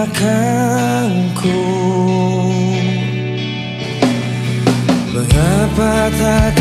belakangku. Mengapa tak